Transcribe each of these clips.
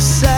decide.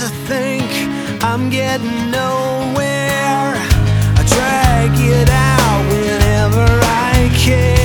To think I'm getting nowhere. I drag it out whenever I can.